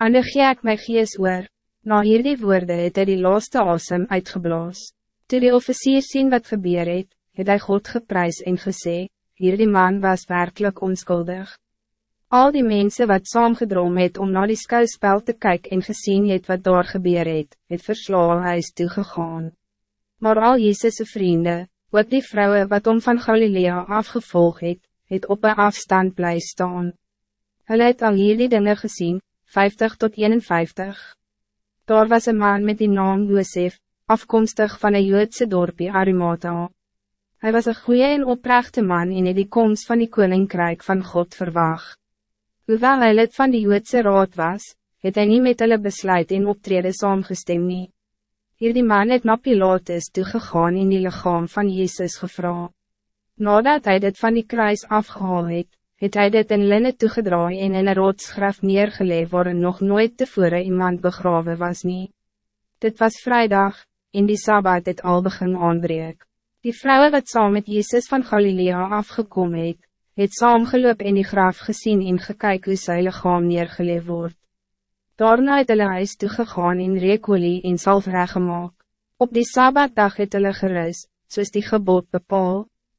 Ander gee ek my gees oor. Na hierdie woorde het hy die laaste asem uitgeblaas. Toe die officier sien wat gebeur het, het hy God geprys en gesê, hierdie man was werkelijk onschuldig. Al die mensen wat saamgedrom het om naar die skouspel te kijken en gezien het wat daar gebeur het, het verslaan huis toegegaan. Maar al Jezus' vrienden, wat die vrouwen wat om van Galilea afgevolg het, het op een afstand blij staan. Hulle het al hierdie dinge gezien, 50 tot 51. Daar was een man met die naam Josef, afkomstig van een Joodse dorpje Arimata. Hij was een goede en oprechte man het die komst van die koninkrijk van God verwacht. Hoewel hy lid van die Joodse raad was, het hy nie met hulle besluit en optrede saamgestem nie. Hierdie man het na Pilatus toegegaan en die lichaam van Jezus gevra. Nadat hij dit van die kruis afgehaal het, het hy dit in linne toegedraai en in een roodsgraf neergeleef waar nog nooit tevore iemand begraven was nie. Dit was vrijdag, en die Sabbat het al begin aanbreek. Die vrouwen wat saam met Jezus van Galilea afgekomen het, het saamgeloop in die graf gezien en gekyk hoe sy lichaam neergeleef word. Daarna het hulle huis toegegaan en reekolie en salf reggemaak. Op die Sabbatdag het hulle gerus, soos die gebod bepaal,